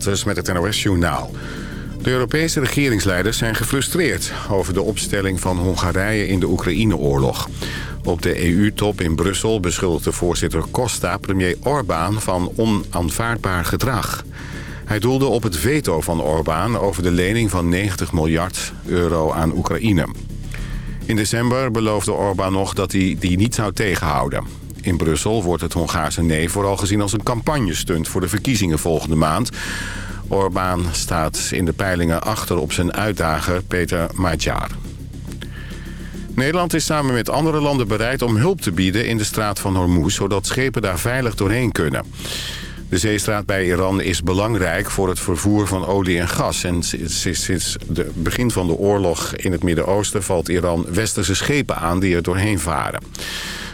Met het NOS-journaal. De Europese regeringsleiders zijn gefrustreerd over de opstelling van Hongarije in de Oekraïne-oorlog. Op de EU-top in Brussel beschuldigde voorzitter Costa premier Orbán van onaanvaardbaar gedrag. Hij doelde op het veto van Orbán over de lening van 90 miljard euro aan Oekraïne. In december beloofde Orbán nog dat hij die niet zou tegenhouden. In Brussel wordt het Hongaarse nee vooral gezien als een campagnestunt voor de verkiezingen volgende maand. Orbán staat in de peilingen achter op zijn uitdager Peter Magyar. Nederland is samen met andere landen bereid om hulp te bieden in de straat van Hormuz... zodat schepen daar veilig doorheen kunnen. De zeestraat bij Iran is belangrijk voor het vervoer van olie en gas. En sinds het begin van de oorlog in het Midden-Oosten... valt Iran westerse schepen aan die er doorheen varen.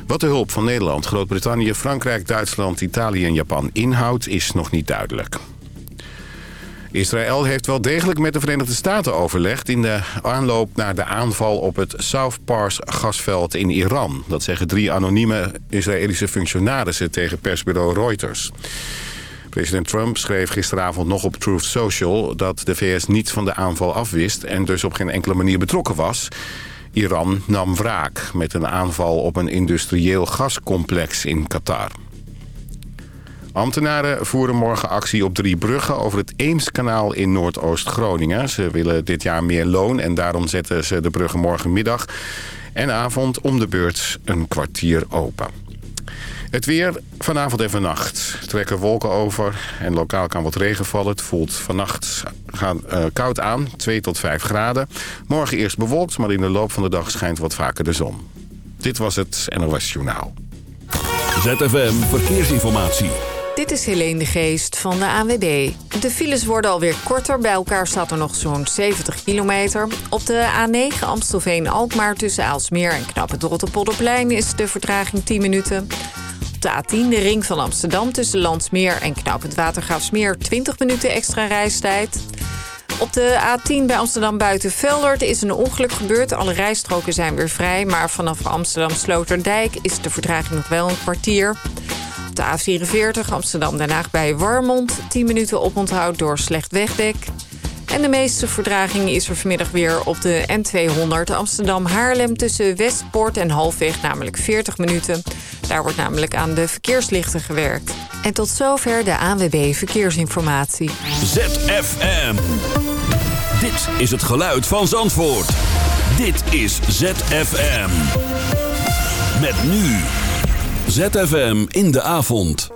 Wat de hulp van Nederland, Groot-Brittannië, Frankrijk, Duitsland, Italië en Japan inhoudt... is nog niet duidelijk. Israël heeft wel degelijk met de Verenigde Staten overlegd... in de aanloop naar de aanval op het South Pars gasveld in Iran. Dat zeggen drie anonieme Israëlische functionarissen tegen persbureau Reuters. President Trump schreef gisteravond nog op Truth Social... dat de VS niets van de aanval afwist en dus op geen enkele manier betrokken was... Iran nam wraak met een aanval op een industrieel gascomplex in Qatar. Ambtenaren voeren morgen actie op drie bruggen over het Eemskanaal in Noordoost-Groningen. Ze willen dit jaar meer loon en daarom zetten ze de bruggen morgenmiddag en avond om de beurt een kwartier open. Het weer vanavond en vannacht trekken wolken over en lokaal kan wat regen vallen. Het voelt vannacht gaan, uh, koud aan, 2 tot 5 graden. Morgen eerst bewolkt, maar in de loop van de dag schijnt wat vaker de zon. Dit was het NOS Journaal. ZFM Verkeersinformatie. Dit is Helene de Geest van de ANWB. De files worden alweer korter. Bij elkaar staat er nog zo'n 70 kilometer. Op de A9 Amstelveen-Alkmaar tussen Aalsmeer en Knappen Rotterpolderplein is de vertraging 10 minuten. Op de A10 de ring van Amsterdam tussen Landsmeer en Knappend Watergraafsmeer 20 minuten extra reistijd. Op de A10 bij Amsterdam buiten Veldert is een ongeluk gebeurd. Alle rijstroken zijn weer vrij, maar vanaf Amsterdam Sloterdijk is de vertraging nog wel een kwartier de A44 Amsterdam-Den Haag bij Warmond. 10 minuten oponthoud door slecht wegdek. En de meeste verdraging is er vanmiddag weer op de N200 Amsterdam-Haarlem... tussen Westpoort en Halfweg, namelijk 40 minuten. Daar wordt namelijk aan de verkeerslichten gewerkt. En tot zover de ANWB Verkeersinformatie. ZFM. Dit is het geluid van Zandvoort. Dit is ZFM. Met nu... ZFM in de avond.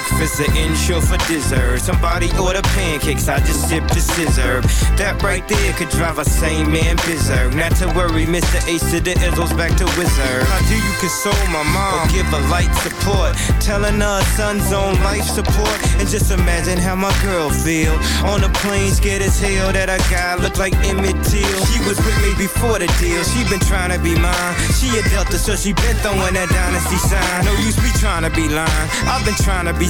breakfast, an Ensure for dessert. Somebody order pancakes, I just sip the scissor. That right there could drive a sane man berserk. Not to worry, Mr. Ace to the Izzles back to Wizard. How do you console my mom? Or give her light support, telling her son's on life support. And just imagine how my girl feel on the plane, scared as hell that a guy looked like Emmett Till. She was with me before the deal. She been trying to be mine. She a Delta, so she been throwing that dynasty sign. No use me trying to be lying. I've been trying to be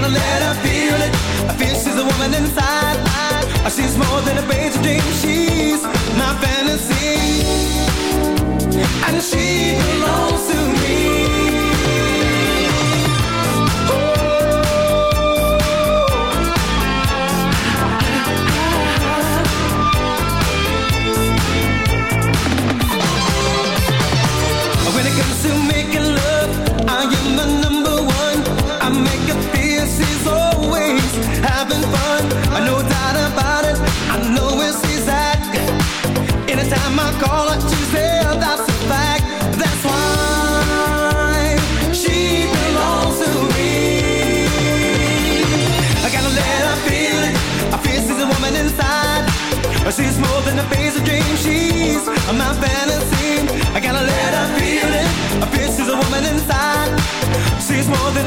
gonna let her feel it. I feel she's a woman inside. Oh, she's more than a page of dreams. She's my fantasy, and she belongs.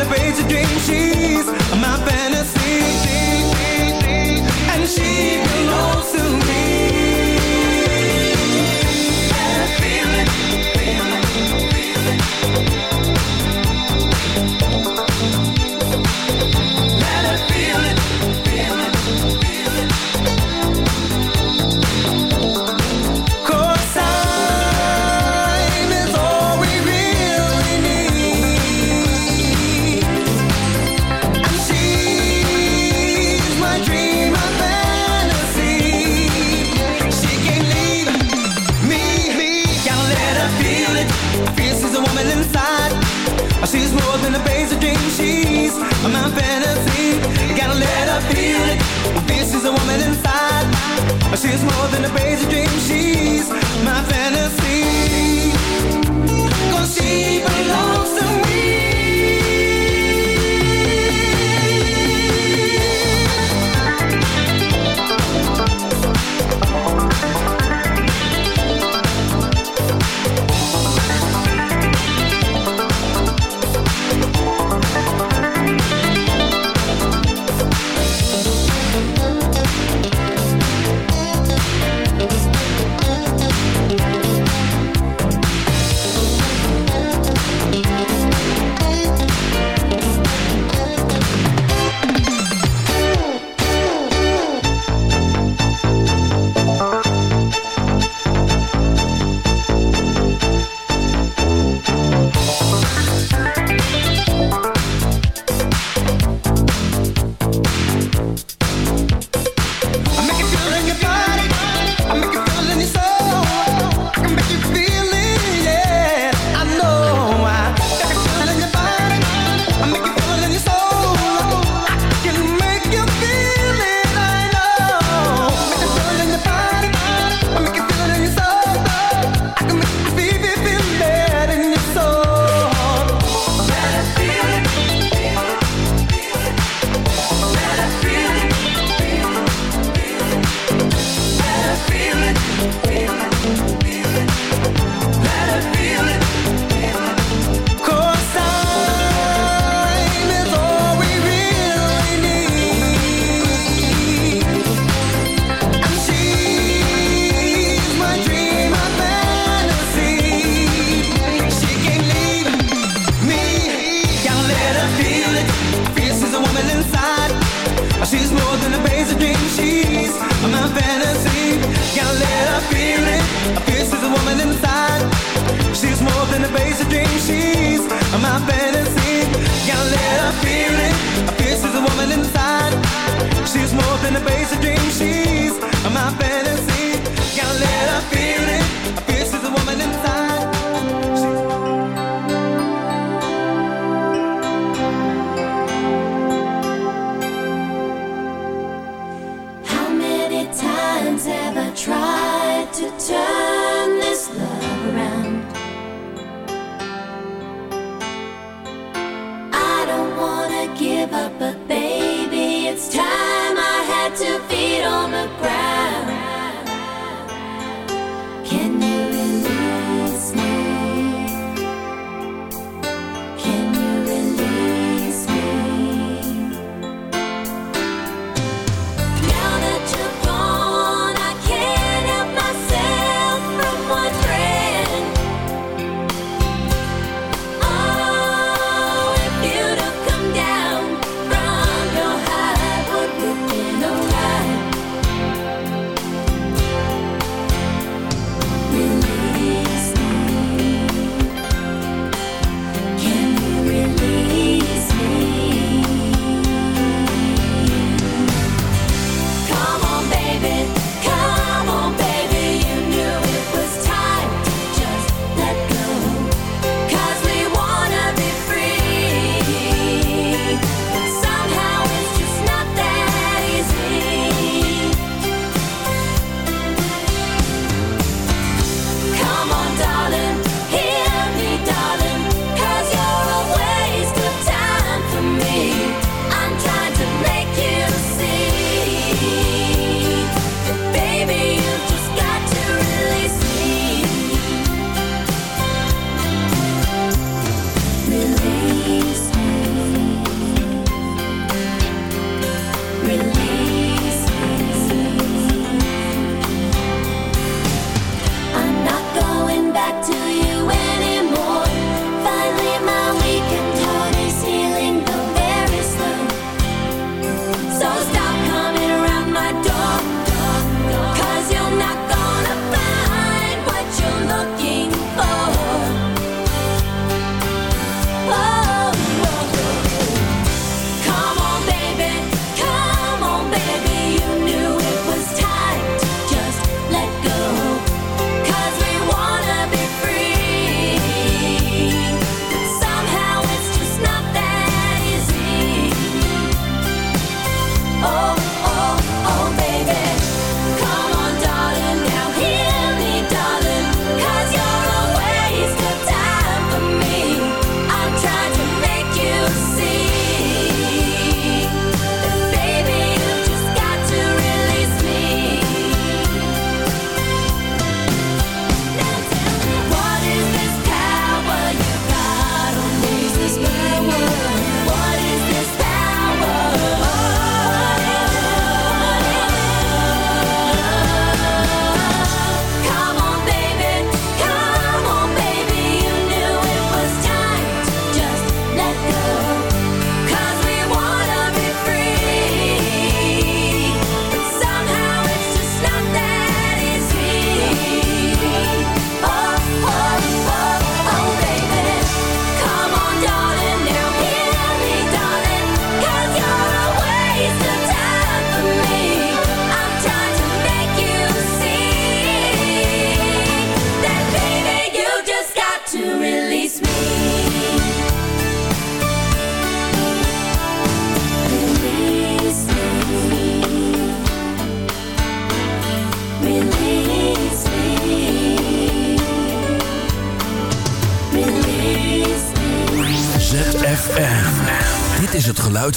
celebrate your dream. She's my fantasy, and she.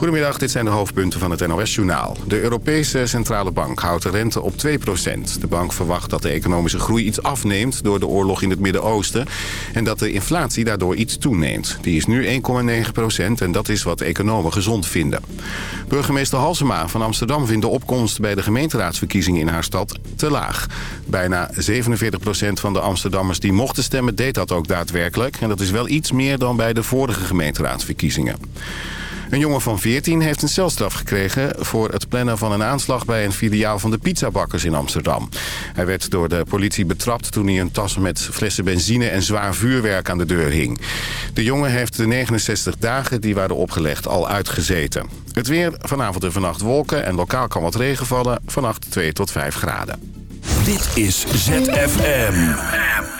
Goedemiddag, dit zijn de hoofdpunten van het NOS-journaal. De Europese Centrale Bank houdt de rente op 2% De bank verwacht dat de economische groei iets afneemt door de oorlog in het Midden-Oosten... en dat de inflatie daardoor iets toeneemt. Die is nu 1,9% en dat is wat economen gezond vinden. Burgemeester Halsema van Amsterdam vindt de opkomst bij de gemeenteraadsverkiezingen in haar stad te laag. Bijna 47% van de Amsterdammers die mochten stemmen deed dat ook daadwerkelijk... en dat is wel iets meer dan bij de vorige gemeenteraadsverkiezingen. Een jongen van 14 heeft een celstraf gekregen voor het plannen van een aanslag bij een filiaal van de pizzabakkers in Amsterdam. Hij werd door de politie betrapt toen hij een tas met flessen benzine en zwaar vuurwerk aan de deur hing. De jongen heeft de 69 dagen die waren opgelegd al uitgezeten. Het weer, vanavond en vannacht wolken en lokaal kan wat regen vallen. Vannacht 2 tot 5 graden. Dit is ZFM.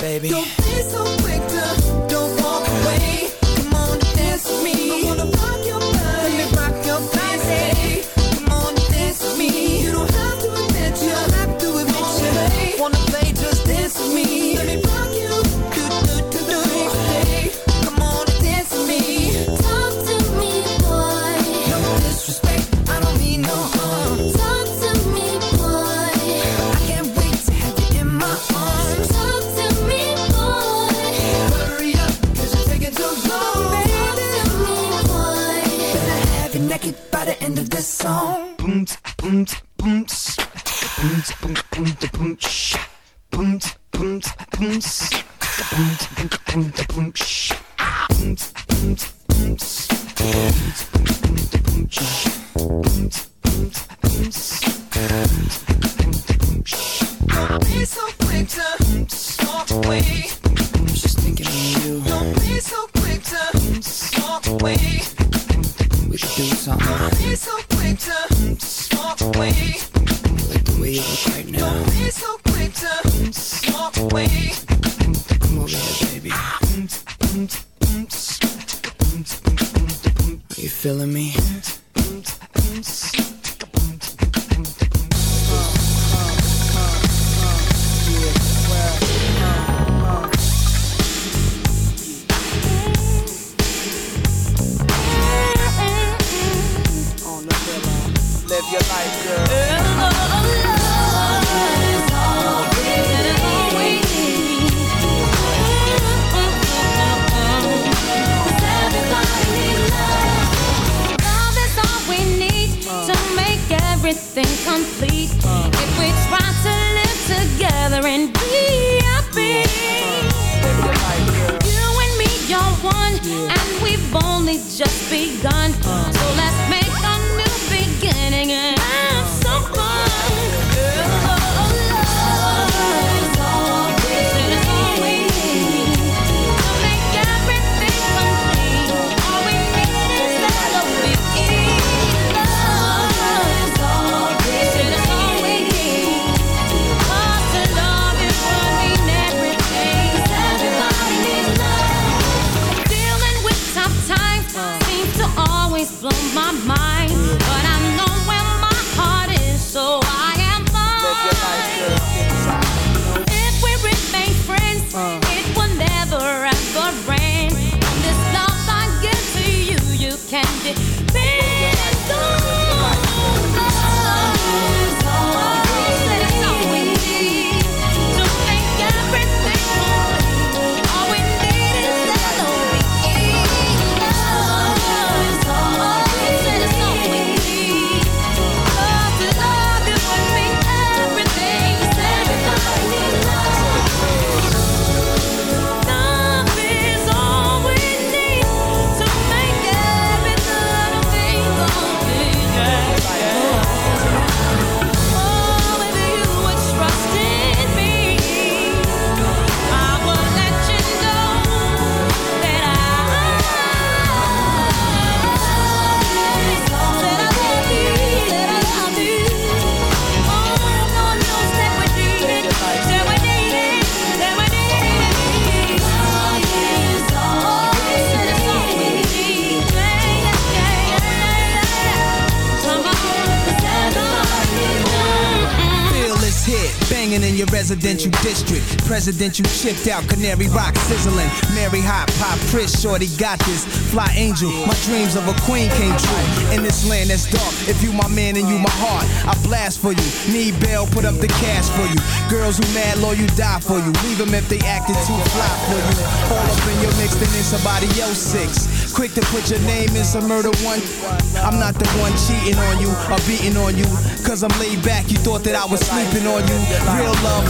baby. Don't be so quick to don't walk away. everything complete. If we try to live together and be residential district. Presidential chipped out, Canary Rock sizzling. Mary Hot, Pop, Pris, Shorty got this. Fly Angel, my dreams of a queen came true. In this land that's dark, if you my man and you my heart, I blast for you. Need bail, put up the cash for you. Girls who mad low, you die for you. Leave them if they acted too fly for you. All up in your mix, then in somebody else six. Quick to put your name in some murder one. I'm not the one cheating on you or beating on you. Cause I'm laid back, you thought that I was sleeping on you. Real love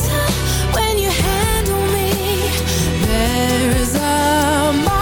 There's a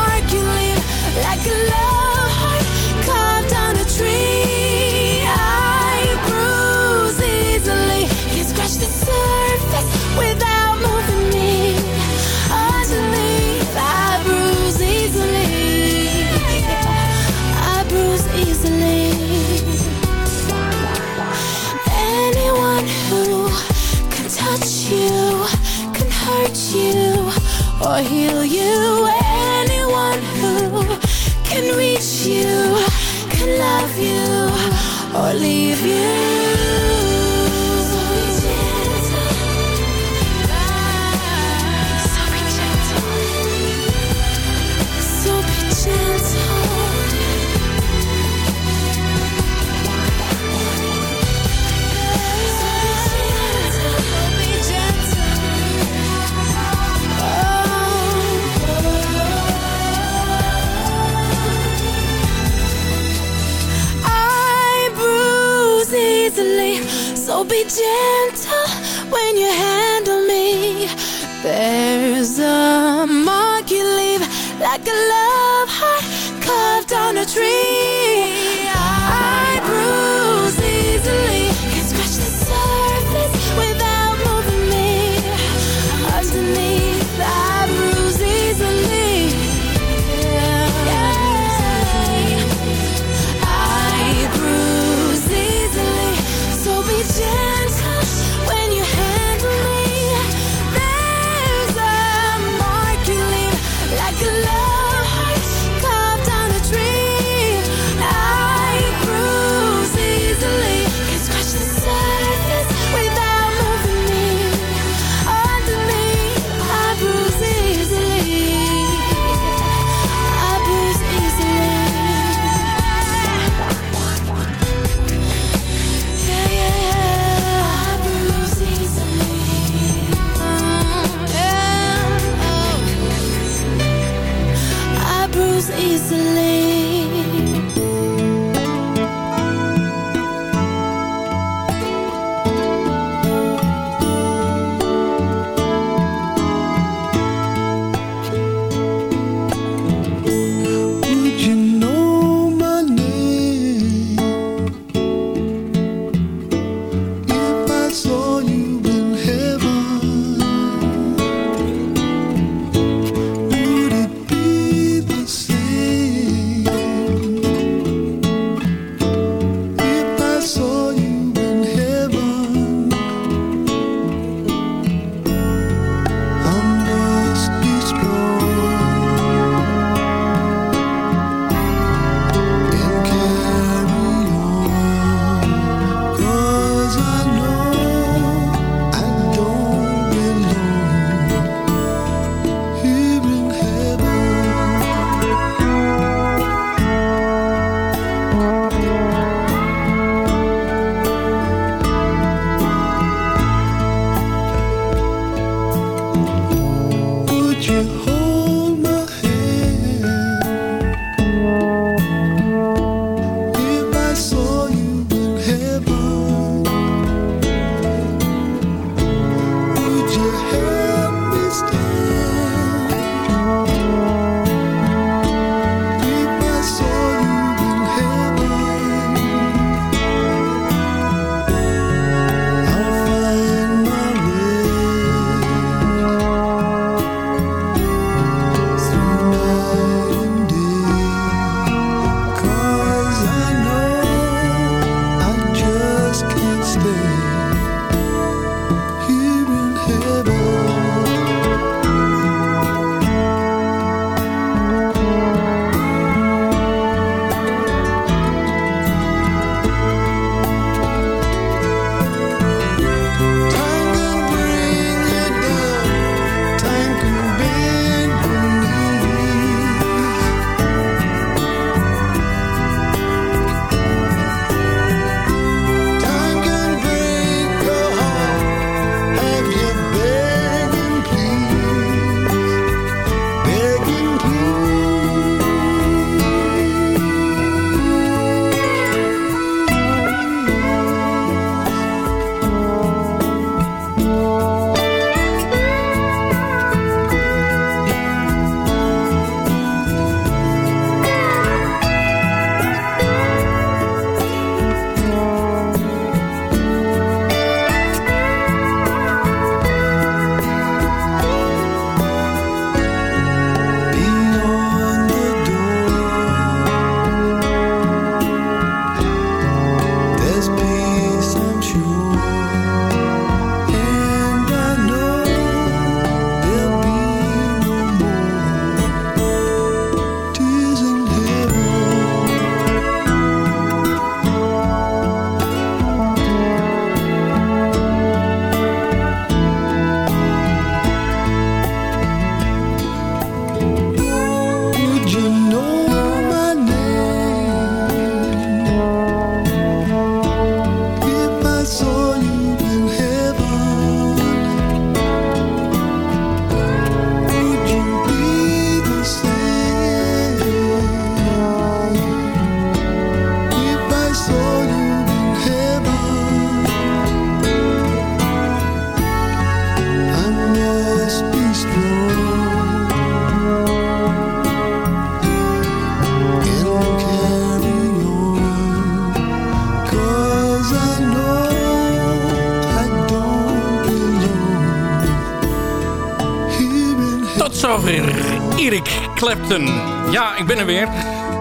Ja, ik ben er weer.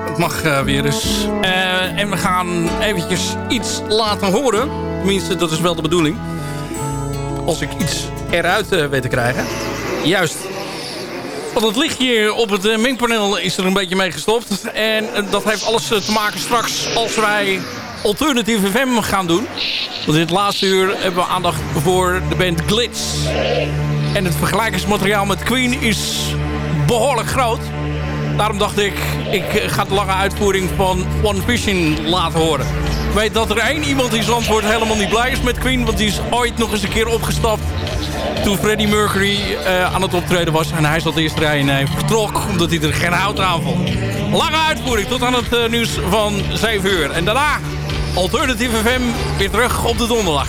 Het mag uh, weer eens. Uh, en we gaan eventjes iets laten horen. Tenminste, dat is wel de bedoeling. Als ik iets eruit uh, weet te krijgen. Juist. Want het lichtje op het mengpaneel is er een beetje mee gestopt. En dat heeft alles te maken straks als wij Alternative FM gaan doen. Want het laatste uur hebben we aandacht voor de band Glitz. En het vergelijkingsmateriaal met Queen is behoorlijk groot. Daarom dacht ik, ik ga de lange uitvoering van One Vision laten horen. Ik weet dat er één iemand in Zandvoort helemaal niet blij is met Queen. Want die is ooit nog eens een keer opgestapt toen Freddie Mercury uh, aan het optreden was. En hij zat de eerste rij en hij vertrok omdat hij er geen hout aan vond. Lange uitvoering tot aan het uh, nieuws van 7 uur. En daarna Alternative FM weer terug op de donderdag.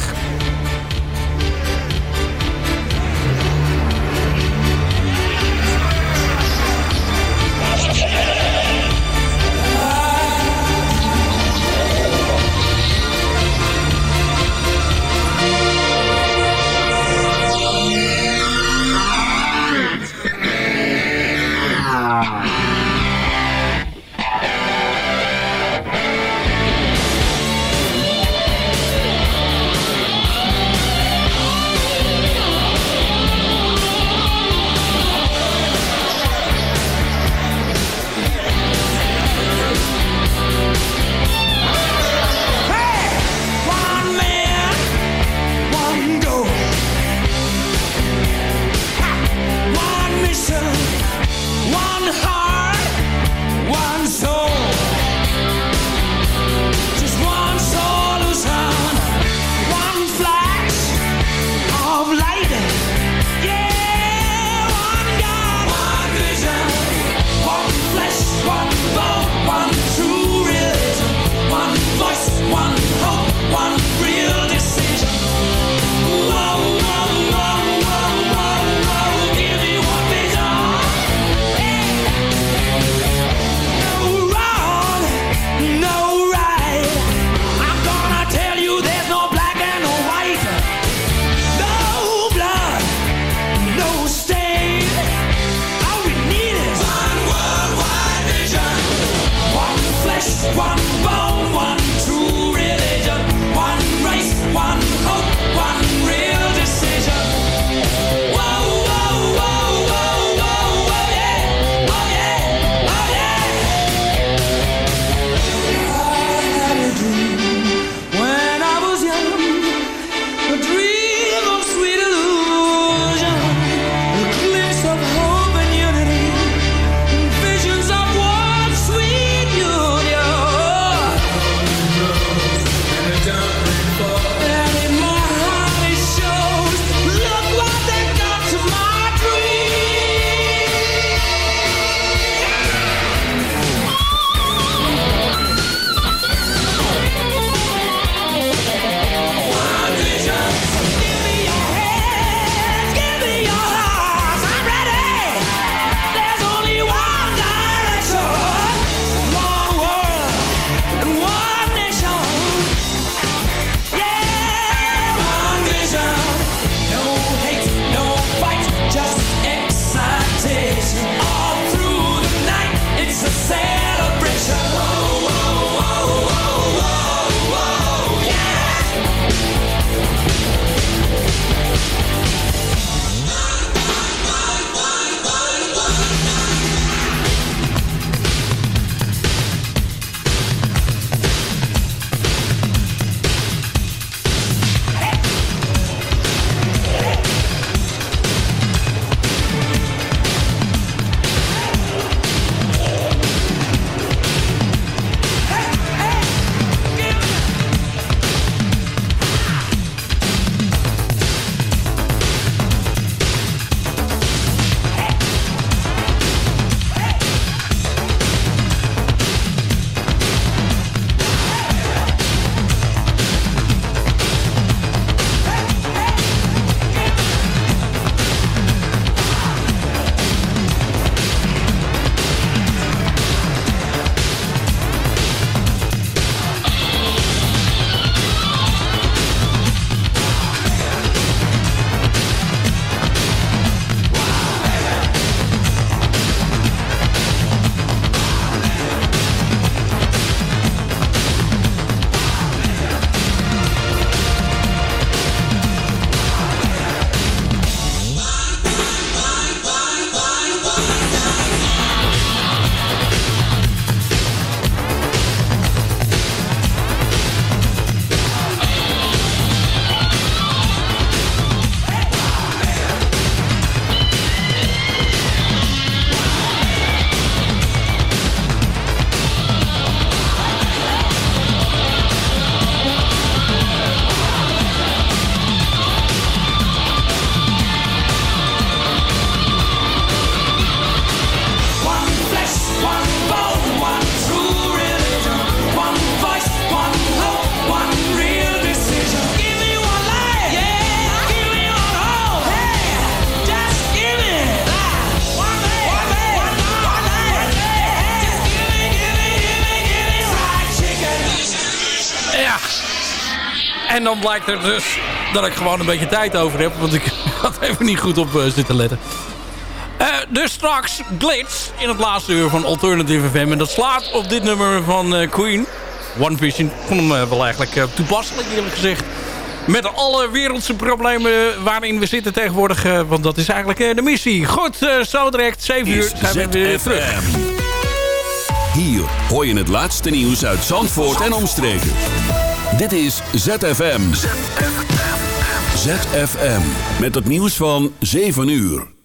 Dan blijkt er dus dat ik gewoon een beetje tijd over heb. Want ik had even niet goed op uh, zitten letten. Uh, dus straks Glitch in het laatste uur van Alternative FM. En dat slaat op dit nummer van uh, Queen. One Vision. Ik vond hem wel eigenlijk toepasselijk eerlijk gezegd. Met alle wereldse problemen waarin we zitten tegenwoordig. want dat is eigenlijk de missie. Goed, zo direct. 7 uur zijn we weer terug. Hier hoor je het laatste nieuws uit Zandvoort en omstreken. Dit is ZFM. ZFM. Met het nieuws van 7 uur.